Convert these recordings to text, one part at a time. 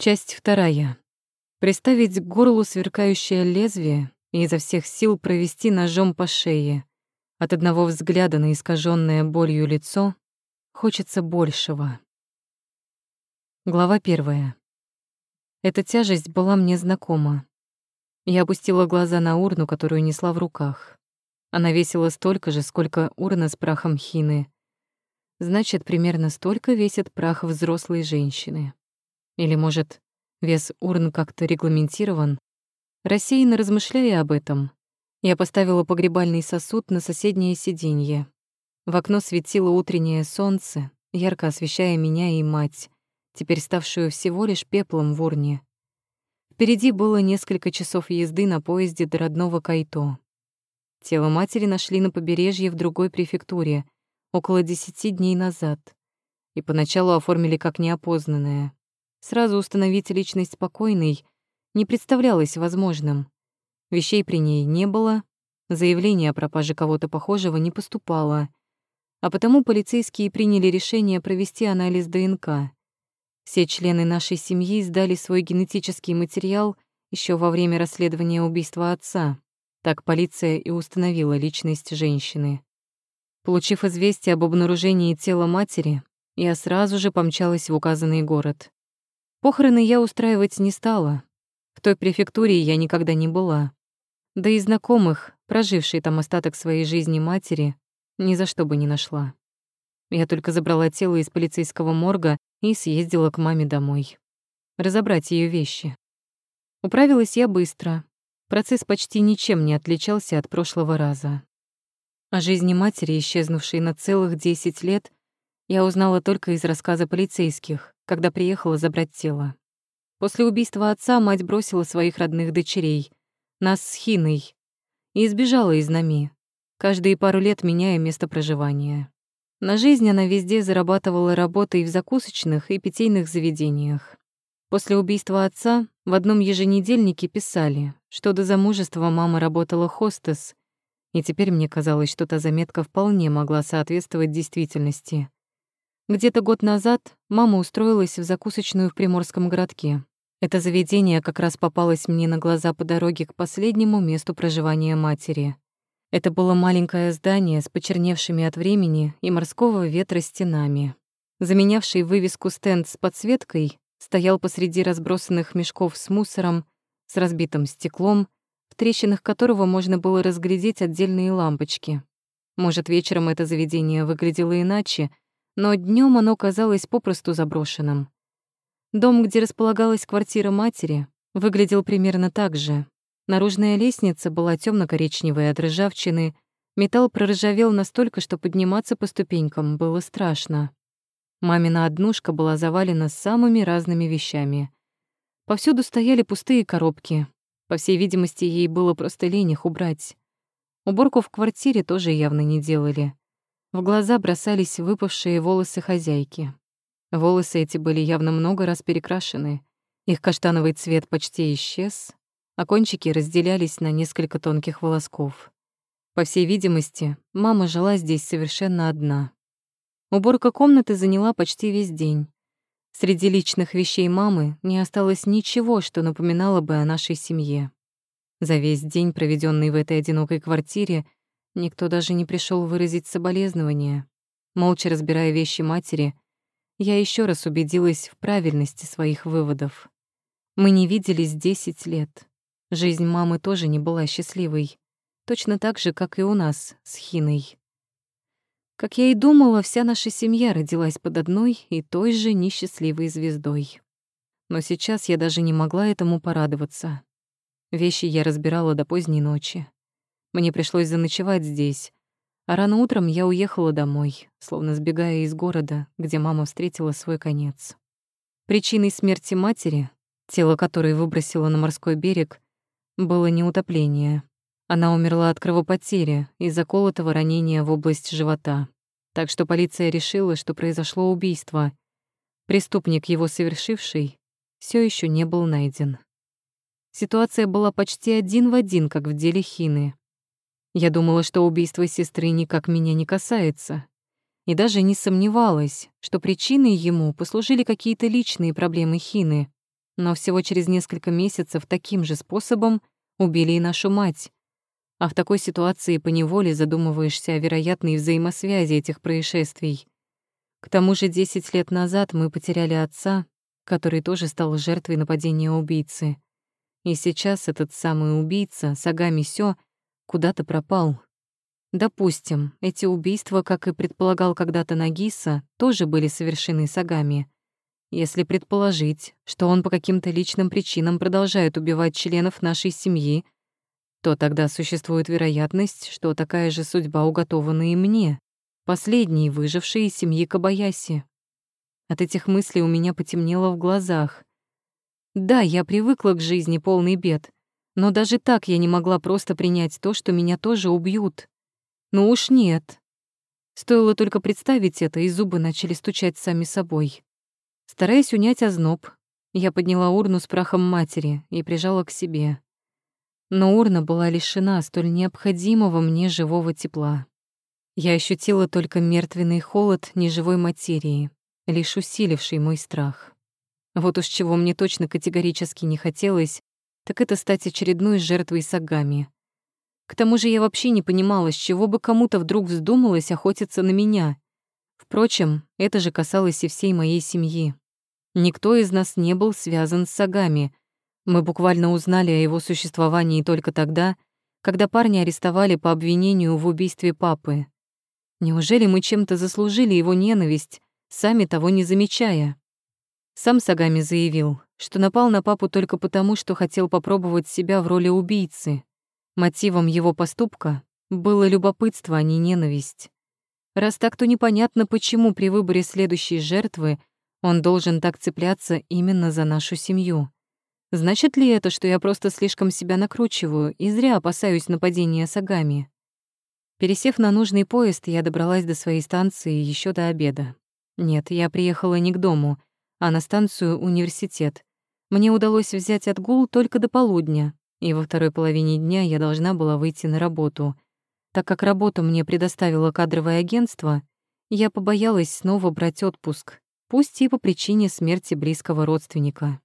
Часть вторая. Приставить к горлу сверкающее лезвие и изо всех сил провести ножом по шее. От одного взгляда на искаженное болью лицо хочется большего. Глава первая. Эта тяжесть была мне знакома. Я опустила глаза на урну, которую несла в руках. Она весила столько же, сколько урна с прахом хины. Значит, примерно столько весит прах взрослой женщины. Или, может, вес урн как-то регламентирован? Рассеянно размышляя об этом, я поставила погребальный сосуд на соседнее сиденье. В окно светило утреннее солнце, ярко освещая меня и мать, теперь ставшую всего лишь пеплом в урне. Впереди было несколько часов езды на поезде до родного Кайто. Тело матери нашли на побережье в другой префектуре около десяти дней назад и поначалу оформили как неопознанное. Сразу установить личность покойной не представлялось возможным. Вещей при ней не было, заявление о пропаже кого-то похожего не поступало, а потому полицейские приняли решение провести анализ ДНК. Все члены нашей семьи сдали свой генетический материал еще во время расследования убийства отца. Так полиция и установила личность женщины. Получив известие об обнаружении тела матери, я сразу же помчалась в указанный город. Похороны я устраивать не стала. В той префектуре я никогда не была. Да и знакомых, прожившей там остаток своей жизни матери, ни за что бы не нашла. Я только забрала тело из полицейского морга и съездила к маме домой. Разобрать ее вещи. Управилась я быстро. Процесс почти ничем не отличался от прошлого раза. О жизни матери, исчезнувшей на целых 10 лет, я узнала только из рассказа полицейских, когда приехала забрать тело. После убийства отца мать бросила своих родных дочерей, нас с Хиной, и сбежала из Нами, каждые пару лет меняя место проживания. На жизнь она везде зарабатывала работой в закусочных и питейных заведениях. После убийства отца в одном еженедельнике писали, что до замужества мама работала хостес, и теперь мне казалось, что та заметка вполне могла соответствовать действительности. Где-то год назад мама устроилась в закусочную в приморском городке. Это заведение как раз попалось мне на глаза по дороге к последнему месту проживания матери. Это было маленькое здание с почерневшими от времени и морского ветра стенами. Заменявший вывеску стенд с подсветкой стоял посреди разбросанных мешков с мусором, с разбитым стеклом, в трещинах которого можно было разглядеть отдельные лампочки. Может, вечером это заведение выглядело иначе, но днем оно казалось попросту заброшенным. Дом, где располагалась квартира матери, выглядел примерно так же. Наружная лестница была темно коричневая от ржавчины, металл проржавел настолько, что подниматься по ступенькам было страшно. Мамина однушка была завалена самыми разными вещами. Повсюду стояли пустые коробки. По всей видимости, ей было просто лень их убрать. Уборку в квартире тоже явно не делали. В глаза бросались выпавшие волосы хозяйки. Волосы эти были явно много раз перекрашены. Их каштановый цвет почти исчез, а кончики разделялись на несколько тонких волосков. По всей видимости, мама жила здесь совершенно одна. Уборка комнаты заняла почти весь день. Среди личных вещей мамы не осталось ничего, что напоминало бы о нашей семье. За весь день, проведенный в этой одинокой квартире, Никто даже не пришел выразить соболезнования. Молча разбирая вещи матери, я еще раз убедилась в правильности своих выводов. Мы не виделись 10 лет. Жизнь мамы тоже не была счастливой. Точно так же, как и у нас с Хиной. Как я и думала, вся наша семья родилась под одной и той же несчастливой звездой. Но сейчас я даже не могла этому порадоваться. Вещи я разбирала до поздней ночи. Мне пришлось заночевать здесь. А рано утром я уехала домой, словно сбегая из города, где мама встретила свой конец. Причиной смерти матери, тело которой выбросило на морской берег, было не утопление. Она умерла от кровопотери из заколотого ранения в область живота. Так что полиция решила, что произошло убийство. Преступник, его совершивший, все еще не был найден. Ситуация была почти один в один, как в деле Хины. Я думала, что убийство сестры никак меня не касается. И даже не сомневалась, что причиной ему послужили какие-то личные проблемы Хины. но всего через несколько месяцев таким же способом убили и нашу мать. А в такой ситуации поневоле задумываешься о вероятной взаимосвязи этих происшествий. К тому же 10 лет назад мы потеряли отца, который тоже стал жертвой нападения убийцы. И сейчас этот самый убийца, Сагами Сё, куда-то пропал. Допустим, эти убийства, как и предполагал когда-то Нагиса, тоже были совершены Сагами. Если предположить, что он по каким-то личным причинам продолжает убивать членов нашей семьи, то тогда существует вероятность, что такая же судьба уготована и мне, последней выжившей из семьи Кабаяси. От этих мыслей у меня потемнело в глазах. Да, я привыкла к жизни полной бед, но даже так я не могла просто принять то, что меня тоже убьют. Ну уж нет. Стоило только представить это, и зубы начали стучать сами собой. Стараясь унять озноб, я подняла урну с прахом матери и прижала к себе но урна была лишена столь необходимого мне живого тепла. Я ощутила только мертвенный холод неживой материи, лишь усиливший мой страх. Вот уж чего мне точно категорически не хотелось, так это стать очередной жертвой Сагами. К тому же я вообще не понимала, с чего бы кому-то вдруг вздумалось охотиться на меня. Впрочем, это же касалось и всей моей семьи. Никто из нас не был связан с Сагами, мы буквально узнали о его существовании только тогда, когда парня арестовали по обвинению в убийстве папы. Неужели мы чем-то заслужили его ненависть, сами того не замечая? Сам Сагами заявил, что напал на папу только потому, что хотел попробовать себя в роли убийцы. Мотивом его поступка было любопытство, а не ненависть. Раз так, то непонятно, почему при выборе следующей жертвы он должен так цепляться именно за нашу семью. Значит ли это, что я просто слишком себя накручиваю и зря опасаюсь нападения Сагами? Пересев на нужный поезд, я добралась до своей станции еще до обеда. Нет, я приехала не к дому, а на станцию университет. Мне удалось взять отгул только до полудня, и во второй половине дня я должна была выйти на работу. Так как работу мне предоставило кадровое агентство, я побоялась снова брать отпуск, пусть и по причине смерти близкого родственника.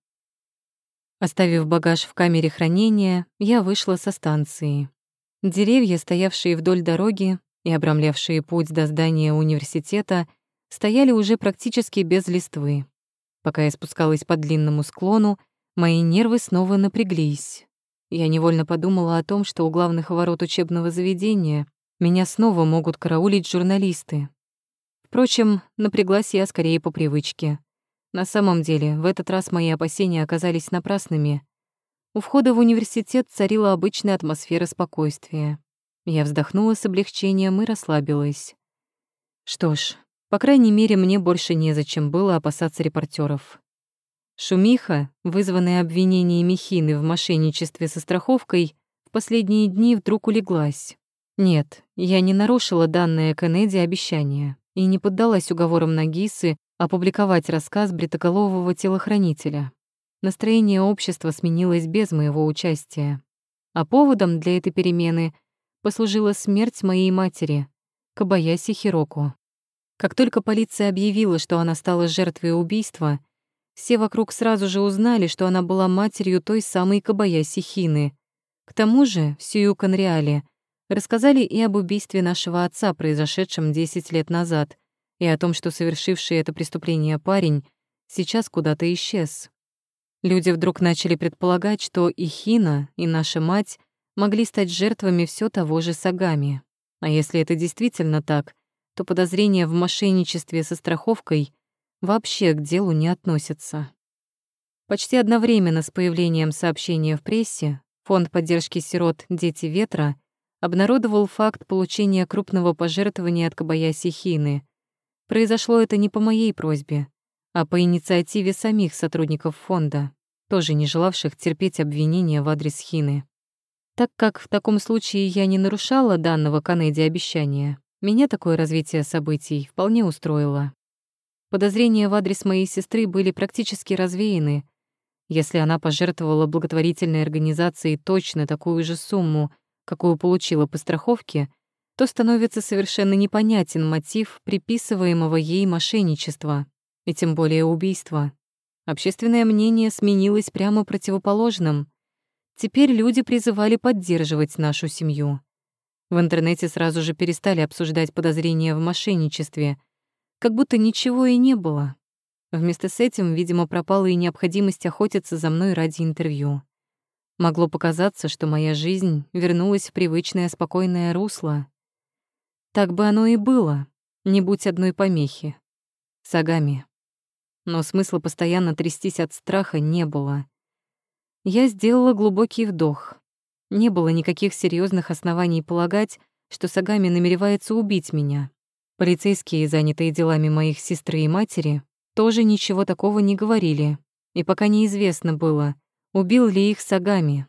Оставив багаж в камере хранения, я вышла со станции. Деревья, стоявшие вдоль дороги и обрамлявшие путь до здания университета, стояли уже практически без листвы. Пока я спускалась по длинному склону, мои нервы снова напряглись. Я невольно подумала о том, что у главных ворот учебного заведения меня снова могут караулить журналисты. Впрочем, напряглась я скорее по привычке. На самом деле, в этот раз мои опасения оказались напрасными. У входа в университет царила обычная атмосфера спокойствия. Я вздохнула с облегчением и расслабилась. Что ж, по крайней мере, мне больше незачем было опасаться репортеров. Шумиха, вызванная обвинениями Хины в мошенничестве со страховкой, в последние дни вдруг улеглась. Нет, я не нарушила данное Кеннеди обещание и не поддалась уговорам Нагисы опубликовать рассказ бритоголового телохранителя. Настроение общества сменилось без моего участия. А поводом для этой перемены послужила смерть моей матери, Кабаяси Хироку. Как только полиция объявила, что она стала жертвой убийства, все вокруг сразу же узнали, что она была матерью той самой Кабаяси Хины. К тому же в Сьюконреале рассказали и об убийстве нашего отца, произошедшем 10 лет назад, и о том, что совершивший это преступление парень сейчас куда-то исчез. Люди вдруг начали предполагать, что и Хина, и наша мать могли стать жертвами все того же Сагами. А если это действительно так, то подозрения в мошенничестве со страховкой вообще к делу не относятся. Почти одновременно с появлением сообщения в прессе Фонд поддержки сирот «Дети ветра» обнародовал факт получения крупного пожертвования от Кабаяси Хины — Произошло это не по моей просьбе, а по инициативе самих сотрудников фонда, тоже не желавших терпеть обвинения в адрес Хины. Так как в таком случае я не нарушала данного Канеди обещания, меня такое развитие событий вполне устроило. Подозрения в адрес моей сестры были практически развеяны. Если она пожертвовала благотворительной организации точно такую же сумму, какую получила по страховке, то становится совершенно непонятен мотив приписываемого ей мошенничества, и тем более убийства. Общественное мнение сменилось прямо противоположным. Теперь люди призывали поддерживать нашу семью. В интернете сразу же перестали обсуждать подозрения в мошенничестве, как будто ничего и не было. Вместо с этим, видимо, пропала и необходимость охотиться за мной ради интервью. Могло показаться, что моя жизнь вернулась в привычное спокойное русло. Так бы оно и было, не будь одной помехи. Сагами. Но смысла постоянно трястись от страха не было. Я сделала глубокий вдох. Не было никаких серьезных оснований полагать, что Сагами намеревается убить меня. Полицейские, занятые делами моих сестры и матери, тоже ничего такого не говорили, и пока неизвестно было, убил ли их Сагами.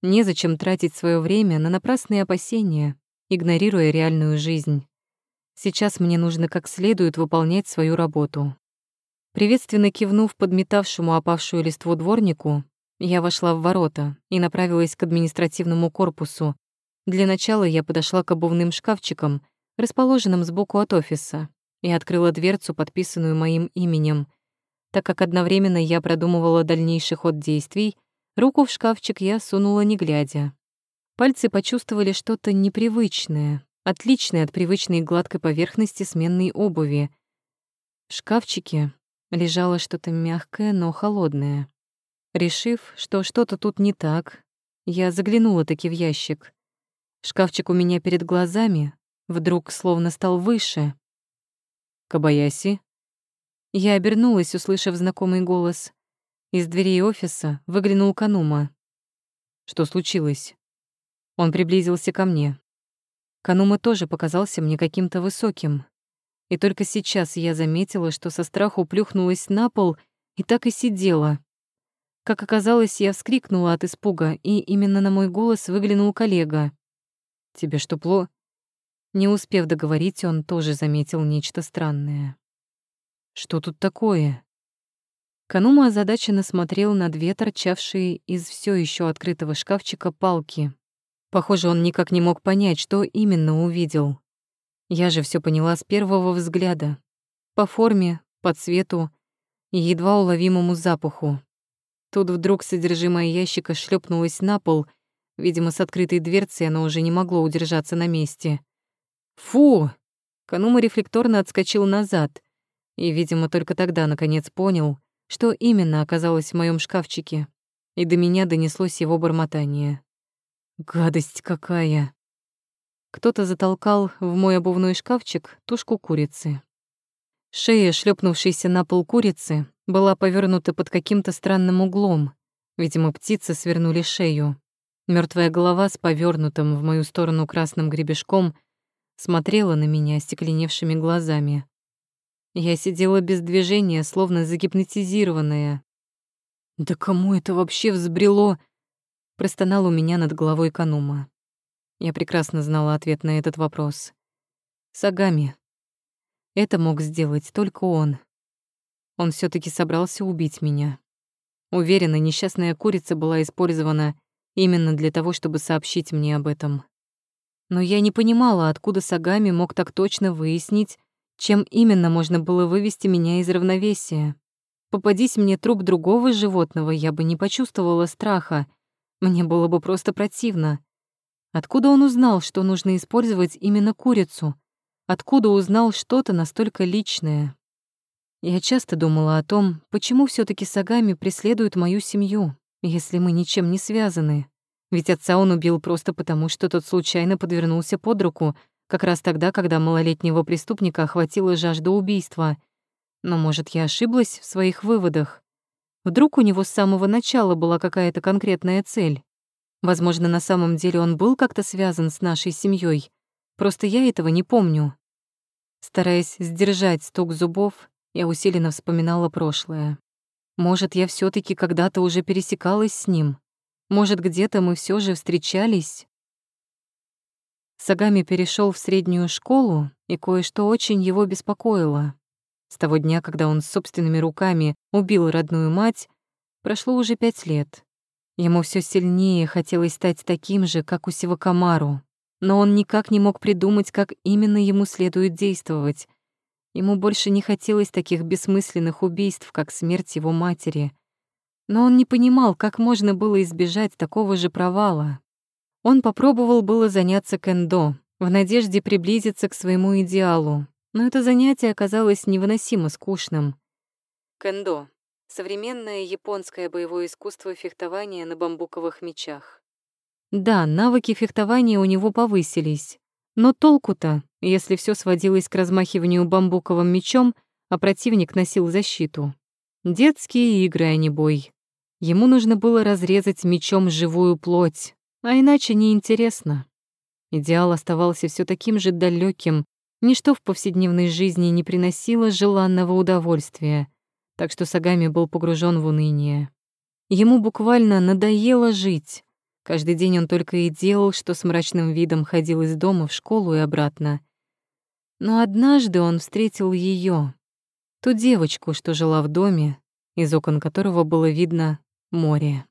Незачем тратить свое время на напрасные опасения, игнорируя реальную жизнь. Сейчас мне нужно как следует выполнять свою работу. Приветственно кивнув подметавшему опавшую листву дворнику, я вошла в ворота и направилась к административному корпусу. Для начала я подошла к обувным шкафчикам, расположенным сбоку от офиса и открыла дверцу, подписанную моим именем. Так как одновременно я продумывала дальнейший ход действий, руку в шкафчик я сунула не глядя. Пальцы почувствовали что-то непривычное, отличное от привычной гладкой поверхности сменной обуви. В шкафчике лежало что-то мягкое, но холодное. Решив, что что-то тут не так, я заглянула таки в ящик. Шкафчик у меня перед глазами вдруг словно стал выше, Кабаяси?» Я обернулась, услышав знакомый голос. Из дверей офиса выглянул Канума. «Что случилось?» Он приблизился ко мне. Канума тоже показался мне каким-то высоким. И только сейчас я заметила, что со страху плюхнулась на пол и так и сидела. Как оказалось, я вскрикнула от испуга, и именно на мой голос выглянул коллега. «Тебе что, пло...» Не успев договорить, он тоже заметил нечто странное. «Что тут такое?» Канума озадаченно смотрел на две торчавшие из все еще открытого шкафчика палки. Похоже, он никак не мог понять, что именно увидел. Я же все поняла с первого взгляда. По форме, по цвету и едва уловимому запаху. Тут вдруг содержимое ящика шлепнулось на пол, видимо, с открытой дверцей оно уже не могло удержаться на месте. «Фу!» Канума рефлекторно отскочил назад и, видимо, только тогда наконец понял, что именно оказалось в моем шкафчике, и до меня донеслось его бормотание. «Гадость какая!» Кто-то затолкал в мой обувной шкафчик тушку курицы. Шея, шлепнувшейся на пол курицы, была повернута под каким-то странным углом. Видимо, птицы свернули шею. Мертвая голова с повернутым в мою сторону красным гребешком — смотрела на меня остекленевшими глазами. Я сидела без движения, словно загипнотизированная. «Да кому это вообще взбрело?» простонал у меня над головой Канума. Я прекрасно знала ответ на этот вопрос. Сагами. Это мог сделать только он. Он все таки собрался убить меня. Уверена, несчастная курица была использована именно для того, чтобы сообщить мне об этом. Но я не понимала, откуда Сагами мог так точно выяснить, чем именно можно было вывести меня из равновесия. Попадись мне труп другого животного, я бы не почувствовала страха. Мне было бы просто противно. Откуда он узнал, что нужно использовать именно курицу? Откуда узнал что-то настолько личное? Я часто думала о том, почему все таки Сагами преследуют мою семью, если мы ничем не связаны. Ведь отца он убил просто потому, что тот случайно подвернулся под руку, как раз тогда, когда малолетнего преступника охватила жажда убийства. Но, может, я ошиблась в своих выводах? Вдруг у него с самого начала была какая-то конкретная цель? Возможно, на самом деле он был как-то связан с нашей семьей. Просто я этого не помню. Стараясь сдержать стук зубов, я усиленно вспоминала прошлое. Может, я все таки когда-то уже пересекалась с ним? Может, где-то мы все же встречались? Сагами перешел в среднюю школу, и кое-что очень его беспокоило. С того дня, когда он собственными руками убил родную мать, прошло уже пять лет. Ему все сильнее хотелось стать таким же, как у Сивакамару, но он никак не мог придумать, как именно ему следует действовать. Ему больше не хотелось таких бессмысленных убийств, как смерть его матери. Но он не понимал, как можно было избежать такого же провала. Он попробовал было заняться кендо, в надежде приблизиться к своему идеалу, но это занятие оказалось невыносимо скучным. Кендо — современное японское боевое искусство фехтования на бамбуковых мечах. Да, навыки фехтования у него повысились, но толку-то, если все сводилось к размахиванию бамбуковым мечом, а противник носил защиту. Детские игры, а не бой. Ему нужно было разрезать мечом живую плоть, а иначе неинтересно. Идеал оставался все таким же далеким, ничто в повседневной жизни не приносило желанного удовольствия, так что Сагами был погружен в уныние. Ему буквально надоело жить. Каждый день он только и делал, что с мрачным видом ходил из дома в школу и обратно. Но однажды он встретил ее, ту девочку, что жила в доме, из окон которого было видно море.